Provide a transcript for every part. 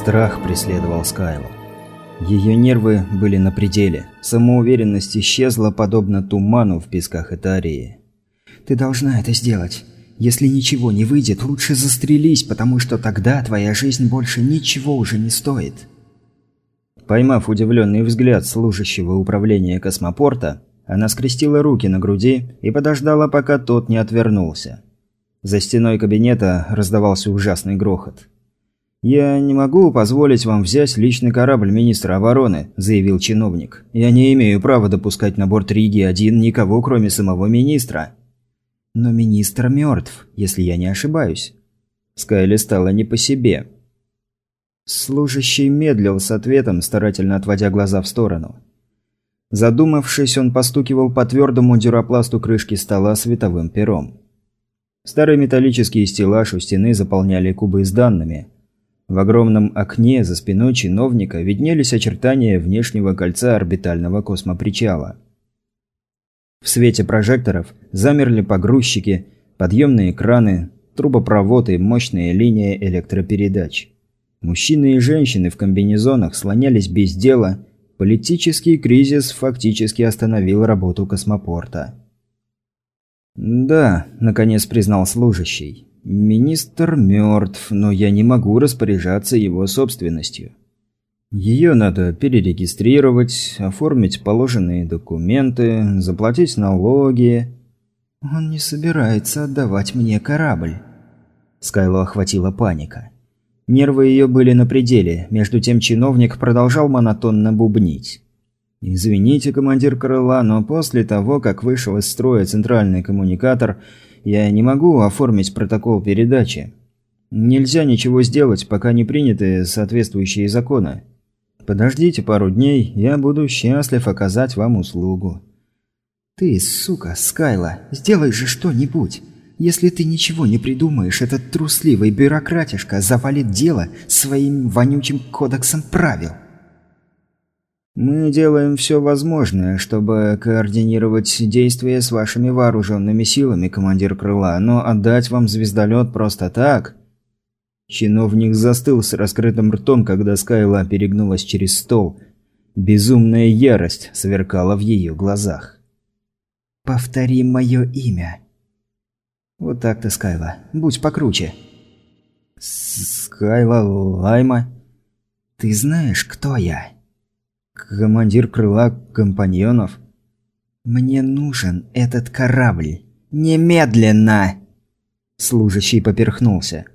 Страх преследовал Скайлу. Ее нервы были на пределе. Самоуверенность исчезла, подобно туману в песках Этарии. «Ты должна это сделать. Если ничего не выйдет, лучше застрелись, потому что тогда твоя жизнь больше ничего уже не стоит». Поймав удивленный взгляд служащего управления космопорта, она скрестила руки на груди и подождала, пока тот не отвернулся. За стеной кабинета раздавался ужасный грохот. «Я не могу позволить вам взять личный корабль министра обороны», – заявил чиновник. «Я не имею права допускать на борт Риги-1 никого, кроме самого министра». «Но министр мертв, если я не ошибаюсь». Скайли стало не по себе. Служащий медлил с ответом, старательно отводя глаза в сторону. Задумавшись, он постукивал по твердому дюропласту крышки стола световым пером. Старый металлический стеллаж у стены заполняли кубы с данными – в огромном окне за спиной чиновника виднелись очертания внешнего кольца орбитального космопричала. В свете прожекторов замерли погрузчики, подъемные краны, трубопровод и мощные линии электропередач. Мужчины и женщины в комбинезонах слонялись без дела. Политический кризис фактически остановил работу космопорта. «Да», – наконец признал служащий. Министр мертв, но я не могу распоряжаться его собственностью. Ее надо перерегистрировать, оформить положенные документы, заплатить налоги. Он не собирается отдавать мне корабль. Скайло охватила паника. Нервы ее были на пределе, между тем чиновник продолжал монотонно бубнить. «Извините, командир крыла, но после того, как вышел из строя центральный коммуникатор, я не могу оформить протокол передачи. Нельзя ничего сделать, пока не приняты соответствующие законы. Подождите пару дней, я буду счастлив оказать вам услугу». «Ты, сука, Скайла, сделай же что-нибудь. Если ты ничего не придумаешь, этот трусливый бюрократишка завалит дело своим вонючим кодексом правил». Мы делаем все возможное, чтобы координировать действия с вашими вооруженными силами, командир крыла, но отдать вам звездолет просто так... Чиновник застыл с раскрытым ртом, когда Скайла перегнулась через стол. Безумная ярость сверкала в ее глазах. «Повтори мое имя». «Вот так-то, Скайла. Будь покруче». «Скайла Лайма?» «Ты знаешь, кто я?» Командир крыла компаньонов. «Мне нужен этот корабль. Немедленно!» Служащий поперхнулся.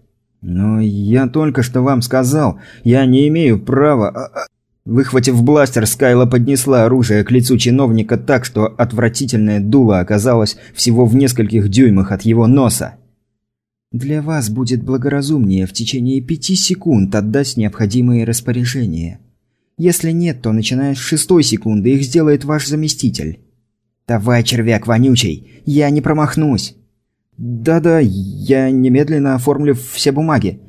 «Но я только что вам сказал, я не имею права...» а, а, Выхватив бластер, Скайла поднесла оружие к лицу чиновника так, что отвратительное дуло оказалось всего в нескольких дюймах от его носа. «Для вас будет благоразумнее в течение пяти секунд отдать необходимые распоряжения. Если нет, то начиная с шестой секунды их сделает ваш заместитель. Давай, червяк вонючий, я не промахнусь. Да-да, я немедленно оформлю все бумаги.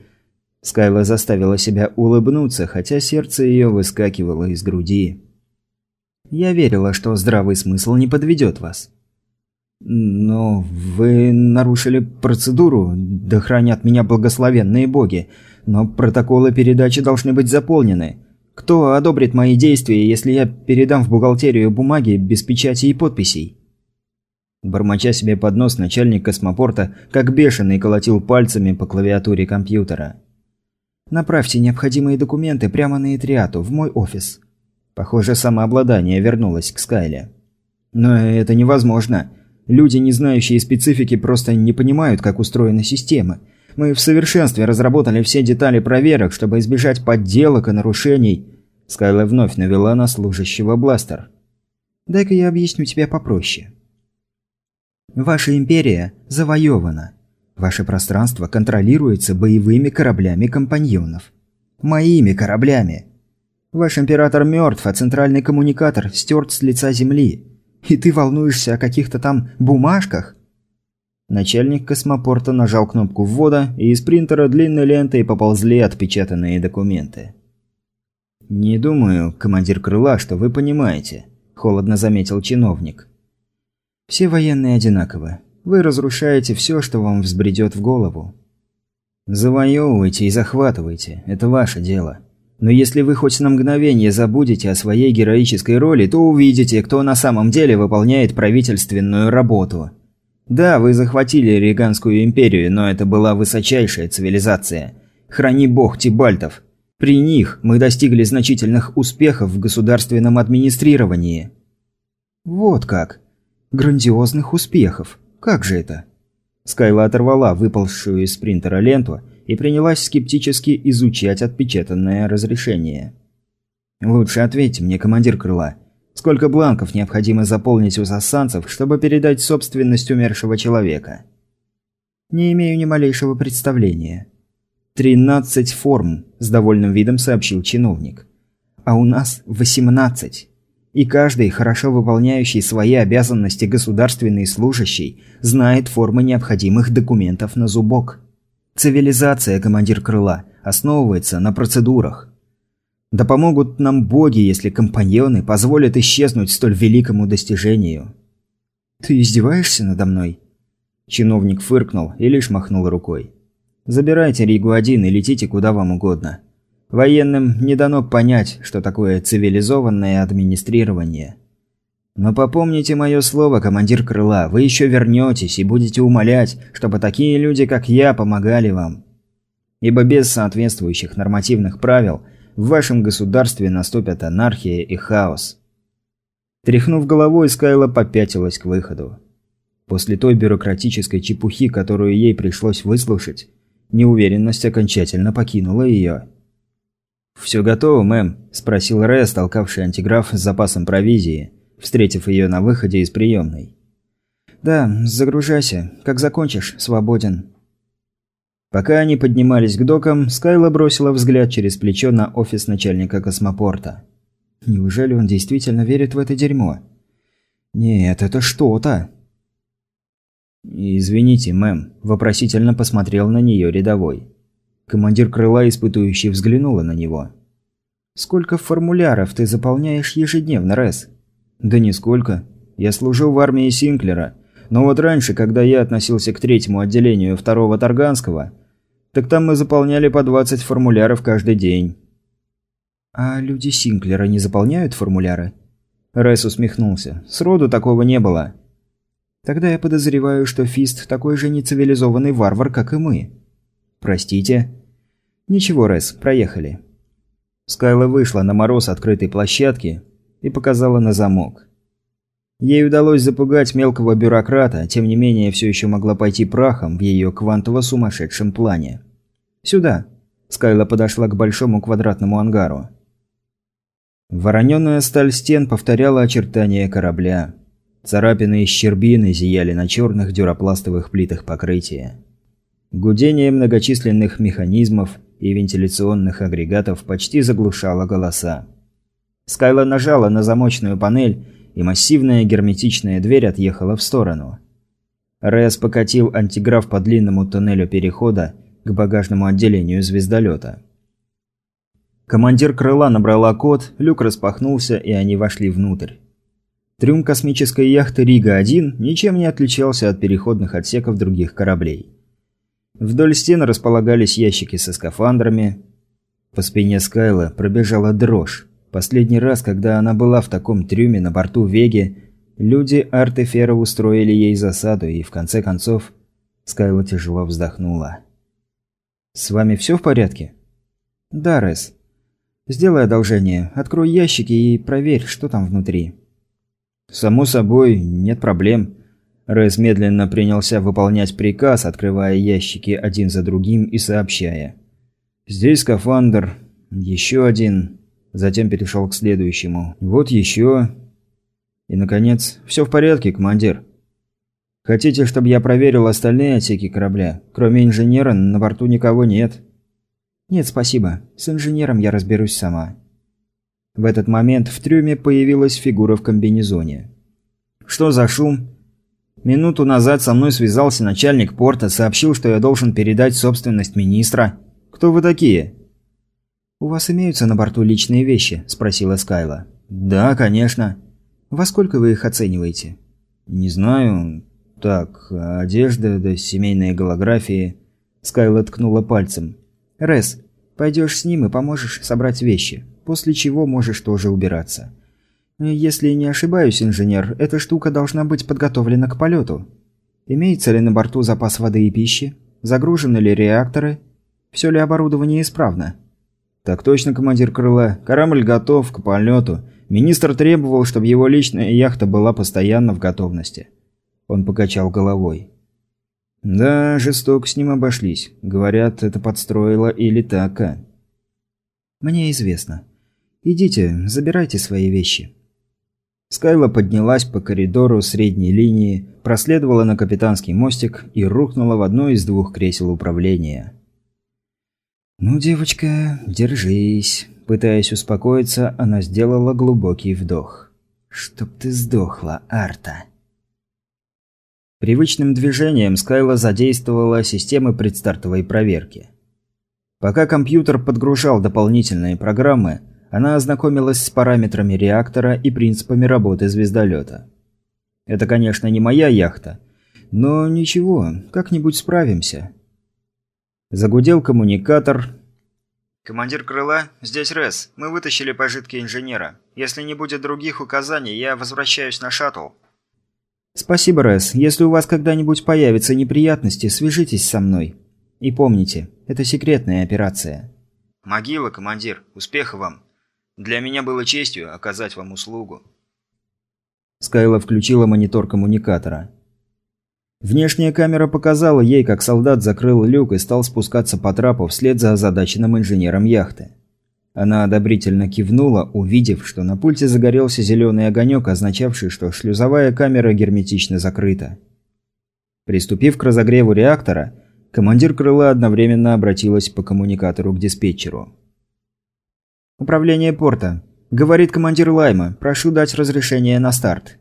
Скайла заставила себя улыбнуться, хотя сердце ее выскакивало из груди. Я верила, что здравый смысл не подведет вас. Но вы нарушили процедуру, да хранят меня благословенные боги. Но протоколы передачи должны быть заполнены. Кто одобрит мои действия, если я передам в бухгалтерию бумаги без печати и подписей? Бормоча себе под нос, начальник космопорта, как бешеный, колотил пальцами по клавиатуре компьютера. «Направьте необходимые документы прямо на Этриату, в мой офис». Похоже, самообладание вернулось к Скайле. «Но это невозможно. Люди, не знающие специфики, просто не понимают, как устроена система. Мы в совершенстве разработали все детали проверок, чтобы избежать подделок и нарушений. Скайла вновь навела на служащего бластер. Дай-ка я объясню тебе попроще. Ваша империя завоевана. Ваше пространство контролируется боевыми кораблями компаньонов. Моими кораблями. Ваш император мертв, а центральный коммуникатор стерт с лица Земли. И ты волнуешься о каких-то там бумажках? Начальник космопорта нажал кнопку ввода, и из принтера длинной лентой поползли отпечатанные документы. «Не думаю, командир крыла, что вы понимаете», – холодно заметил чиновник. «Все военные одинаковы. Вы разрушаете все, что вам взбредет в голову. Завоевывайте и захватывайте – это ваше дело. Но если вы хоть на мгновение забудете о своей героической роли, то увидите, кто на самом деле выполняет правительственную работу. Да, вы захватили Риганскую империю, но это была высочайшая цивилизация. Храни бог Тибальтов. При них мы достигли значительных успехов в государственном администрировании. Вот как. Грандиозных успехов. Как же это? Скайла оторвала выползшую из принтера ленту и принялась скептически изучать отпечатанное разрешение. «Лучше ответьте мне, командир крыла. Сколько бланков необходимо заполнить у сассанцев, чтобы передать собственность умершего человека?» «Не имею ни малейшего представления». «Тринадцать форм», – с довольным видом сообщил чиновник. «А у нас восемнадцать». И каждый, хорошо выполняющий свои обязанности государственный служащий, знает формы необходимых документов на зубок. Цивилизация, командир крыла, основывается на процедурах. Да помогут нам боги, если компаньоны позволят исчезнуть столь великому достижению. Ты издеваешься надо мной? Чиновник фыркнул и лишь махнул рукой. Забирайте Ригу-1 и летите куда вам угодно. Военным не дано понять, что такое цивилизованное администрирование. Но попомните мое слово, командир крыла, вы еще вернетесь и будете умолять, чтобы такие люди, как я, помогали вам. Ибо без соответствующих нормативных правил в вашем государстве наступят анархия и хаос. Тряхнув головой, Скайла попятилась к выходу. После той бюрократической чепухи, которую ей пришлось выслушать, неуверенность окончательно покинула ее. «Все готово, мэм?» – спросил Рэс, толкавший антиграф с запасом провизии, встретив ее на выходе из приемной. «Да, загружайся. Как закончишь, свободен». Пока они поднимались к докам, Скайла бросила взгляд через плечо на офис начальника космопорта. «Неужели он действительно верит в это дерьмо?» «Нет, это что-то!» «Извините, мэм», – вопросительно посмотрел на нее рядовой. Командир крыла испытующий взглянула на него. «Сколько формуляров ты заполняешь ежедневно, Рэс?» «Да нисколько. Я служил в армии Синклера. Но вот раньше, когда я относился к третьему отделению второго Тарганского, так там мы заполняли по 20 формуляров каждый день». «А люди Синклера не заполняют формуляры?» Рэс усмехнулся. «Сроду такого не было». «Тогда я подозреваю, что Фист такой же нецивилизованный варвар, как и мы». «Простите?» «Ничего, Рэс, проехали». Скайла вышла на мороз открытой площадки и показала на замок. Ей удалось запугать мелкого бюрократа, тем не менее все еще могла пойти прахом в ее квантово-сумасшедшем плане. «Сюда!» Скайла подошла к большому квадратному ангару. Вороненая сталь стен повторяла очертания корабля. Царапины и щербины зияли на черных дюропластовых плитах покрытия. Гудение многочисленных механизмов и вентиляционных агрегатов почти заглушало голоса. Скайла нажала на замочную панель, и массивная герметичная дверь отъехала в сторону. Рэс покатил антиграф по длинному туннелю перехода к багажному отделению звездолета. Командир крыла набрала код, люк распахнулся, и они вошли внутрь. Трюм космической яхты «Рига-1» ничем не отличался от переходных отсеков других кораблей. Вдоль стен располагались ящики со скафандрами. По спине Скайла пробежала дрожь. Последний раз, когда она была в таком трюме на борту Веги, люди Артефера устроили ей засаду, и в конце концов Скайла тяжело вздохнула. «С вами все в порядке?» «Да, Рес. Сделай одолжение. Открой ящики и проверь, что там внутри». «Само собой, нет проблем. Рэс медленно принялся выполнять приказ, открывая ящики один за другим и сообщая. «Здесь скафандр. Еще один». Затем перешел к следующему. «Вот еще». И, наконец, «Все в порядке, командир». «Хотите, чтобы я проверил остальные отсеки корабля? Кроме инженера, на борту никого нет». «Нет, спасибо. С инженером я разберусь сама». В этот момент в трюме появилась фигура в комбинезоне. «Что за шум?» Минуту назад со мной связался начальник порта, сообщил, что я должен передать собственность министра. Кто вы такие? У вас имеются на борту личные вещи, спросила Скайла. Да, конечно. Во сколько вы их оцениваете? Не знаю. Так, одежда, да семейные голографии. Скайла ткнула пальцем. Рес, Пойдешь с ним и поможешь собрать вещи, после чего можешь тоже убираться. Если не ошибаюсь, инженер, эта штука должна быть подготовлена к полету. Имеется ли на борту запас воды и пищи? Загружены ли реакторы? Все ли оборудование исправно? Так точно, командир крыла. Корабль готов к полету. Министр требовал, чтобы его личная яхта была постоянно в готовности. Он покачал головой. Да, жестоко с ним обошлись. Говорят, это подстроила или така. Мне известно. Идите, забирайте свои вещи. Скайла поднялась по коридору средней линии, проследовала на капитанский мостик и рухнула в одно из двух кресел управления. «Ну, девочка, держись». Пытаясь успокоиться, она сделала глубокий вдох. «Чтоб ты сдохла, Арта». Привычным движением Скайла задействовала системы предстартовой проверки. Пока компьютер подгружал дополнительные программы, она ознакомилась с параметрами реактора и принципами работы звездолета. Это, конечно, не моя яхта, но ничего, как-нибудь справимся. Загудел коммуникатор. «Командир крыла, здесь Рес. Мы вытащили пожитки инженера. Если не будет других указаний, я возвращаюсь на шаттл». «Спасибо, Рес. Если у вас когда-нибудь появятся неприятности, свяжитесь со мной. И помните, это секретная операция». «Могила, командир. Успеха вам. Для меня было честью оказать вам услугу». Скайла включила монитор коммуникатора. Внешняя камера показала ей, как солдат закрыл люк и стал спускаться по трапу вслед за озадаченным инженером яхты. Она одобрительно кивнула, увидев, что на пульте загорелся зеленый огонек, означавший, что шлюзовая камера герметично закрыта. Приступив к разогреву реактора, командир крыла одновременно обратилась по коммуникатору к диспетчеру. «Управление порта. Говорит командир Лайма. Прошу дать разрешение на старт».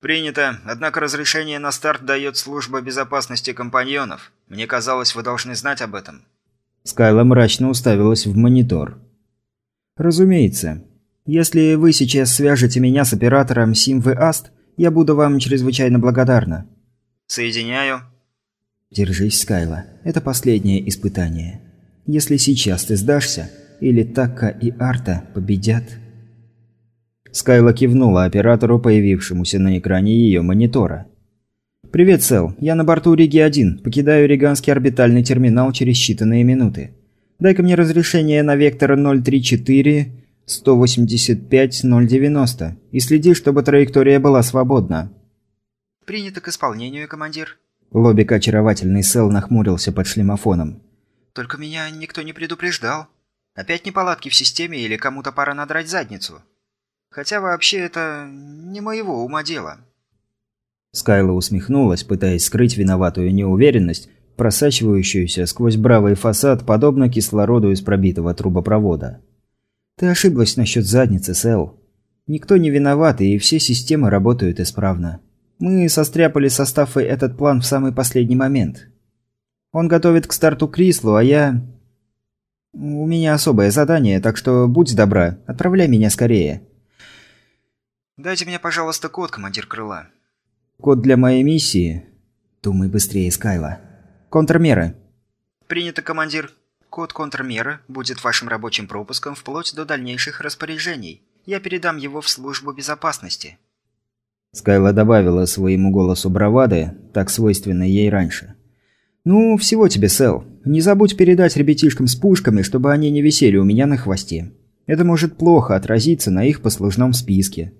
«Принято. Однако разрешение на старт дает служба безопасности компаньонов. Мне казалось, вы должны знать об этом». Скайла мрачно уставилась в монитор. «Разумеется. Если вы сейчас свяжете меня с оператором Симвы Аст, я буду вам чрезвычайно благодарна». «Соединяю». «Держись, Скайла. Это последнее испытание. Если сейчас ты сдашься, или Такка и Арта победят...» Скайла кивнула оператору, появившемуся на экране ее монитора. «Привет, Сэл. Я на борту Риги-1. Покидаю Риганский орбитальный терминал через считанные минуты. Дай-ка мне разрешение на вектор 034 185 090 и следи, чтобы траектория была свободна». «Принято к исполнению, командир». Лобик очаровательный Сэл нахмурился под шлемофоном. «Только меня никто не предупреждал. Опять неполадки в системе или кому-то пора надрать задницу. Хотя вообще это не моего ума дело». Скайла усмехнулась, пытаясь скрыть виноватую неуверенность, просачивающуюся сквозь бравый фасад, подобно кислороду из пробитого трубопровода. «Ты ошиблась насчет задницы, Сэл. Никто не виноват, и все системы работают исправно. Мы состряпали со Стаффой этот план в самый последний момент. Он готовит к старту Крислу, а я... У меня особое задание, так что будь добра, отправляй меня скорее». «Дайте мне, пожалуйста, код, командир крыла». «Код для моей миссии?» «Думай быстрее, Скайла». Контрмеры. Принято, командир. Код контрмеры будет вашим рабочим пропуском вплоть до дальнейших распоряжений. Я передам его в службу безопасности. Скайла добавила своему голосу бравады, так свойственной ей раньше. «Ну, всего тебе, Сэл. Не забудь передать ребятишкам с пушками, чтобы они не висели у меня на хвосте. Это может плохо отразиться на их послужном списке».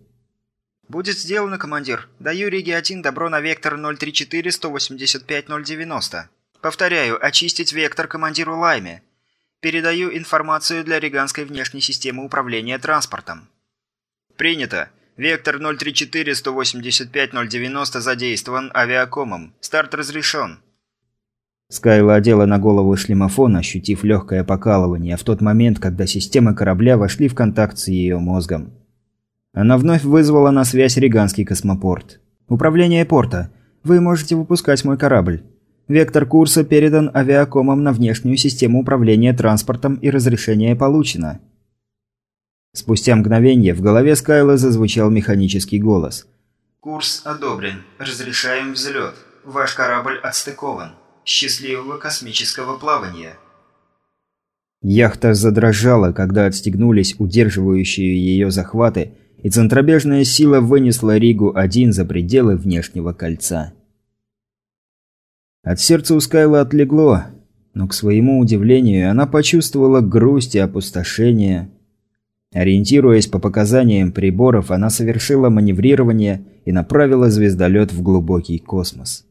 «Будет сделано, командир. Даю Риге-1 добро на вектор 034-185-090. Повторяю, очистить вектор командиру Лайме. Передаю информацию для Риганской внешней системы управления транспортом». «Принято. Вектор 034-185-090 задействован авиакомом. Старт разрешен». Скайла одела на голову шлемофон, ощутив легкое покалывание в тот момент, когда системы корабля вошли в контакт с ее мозгом. Она вновь вызвала на связь Риганский космопорт. «Управление порта. Вы можете выпускать мой корабль. Вектор курса передан авиакомом на внешнюю систему управления транспортом и разрешение получено». Спустя мгновение в голове Скайла зазвучал механический голос. «Курс одобрен. Разрешаем взлет. Ваш корабль отстыкован. Счастливого космического плавания». Яхта задрожала, когда отстегнулись удерживающие ее захваты, и центробежная сила вынесла Ригу один за пределы внешнего кольца. От сердца у Скайла отлегло, но, к своему удивлению, она почувствовала грусть и опустошение. Ориентируясь по показаниям приборов, она совершила маневрирование и направила звездолет в глубокий космос.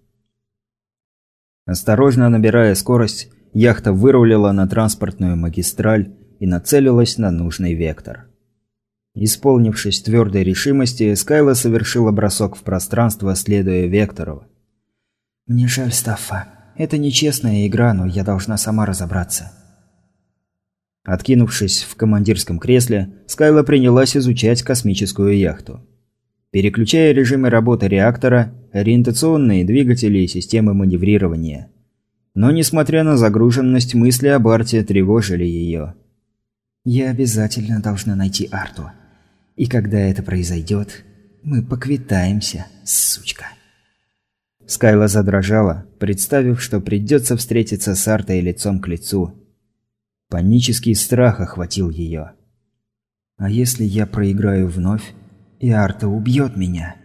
Осторожно набирая скорость, яхта вырулила на транспортную магистраль и нацелилась на нужный вектор. Исполнившись твердой решимости, Скайла совершила бросок в пространство, следуя вектору. «Мне жаль, Стаффа. Это нечестная игра, но я должна сама разобраться». Откинувшись в командирском кресле, Скайла принялась изучать космическую яхту. Переключая режимы работы реактора, ориентационные двигатели и системы маневрирования. Но, несмотря на загруженность, мысли об Арте тревожили ее. «Я обязательно должна найти Арту. И когда это произойдет, мы поквитаемся, сучка». Скайла задрожала, представив, что придется встретиться с Артой лицом к лицу. Панический страх охватил ее. «А если я проиграю вновь, и Арта убьет меня?»